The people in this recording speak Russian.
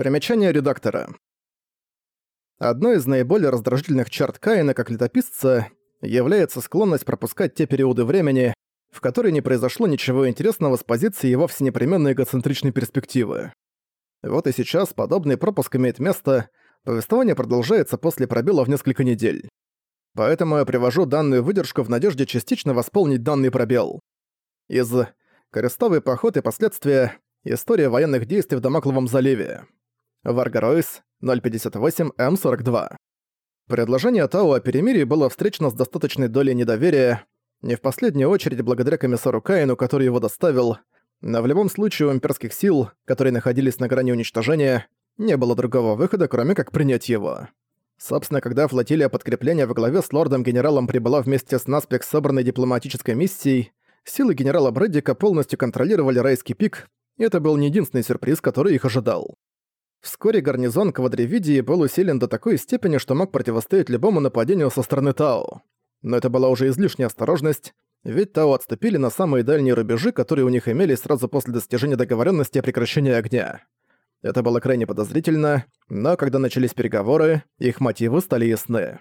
Примечание редактора. Одной из наиболее раздражительных черт Каина как летописца является склонность пропускать те периоды времени, в которые не произошло ничего интересного с позиции его вовсе непременной эгоцентричной перспективы. Вот и сейчас подобный пропуск имеет место, повествование продолжается после пробела в несколько недель. Поэтому я привожу данную выдержку в надежде частично восполнить данный пробел. Из «Крестовый поход и последствия. История военных действий в Дамокловом заливе». Варгаройс, 058М42. Предложение Тау о перемирии было встречено с достаточной долей недоверия, не в последнюю очередь благодаря комиссару Каину, который его доставил, но в любом случае у имперских сил, которые находились на грани уничтожения, не было другого выхода, кроме как принять его. Собственно, когда флотилия подкрепления во главе с лордом-генералом прибыла вместе с наспех собранной дипломатической миссией, силы генерала Брэддика полностью контролировали Райский пик, и это был не единственный сюрприз, который их ожидал. Вскоре гарнизон Квадревидии был усилен до такой степени, что мог противостоять любому нападению со стороны Тао. Но это была уже излишняя осторожность, ведь Тао отступили на самые дальние рубежи, которые у них имелись сразу после достижения договоренности о прекращении огня. Это было крайне подозрительно, но когда начались переговоры, их мотивы стали ясны.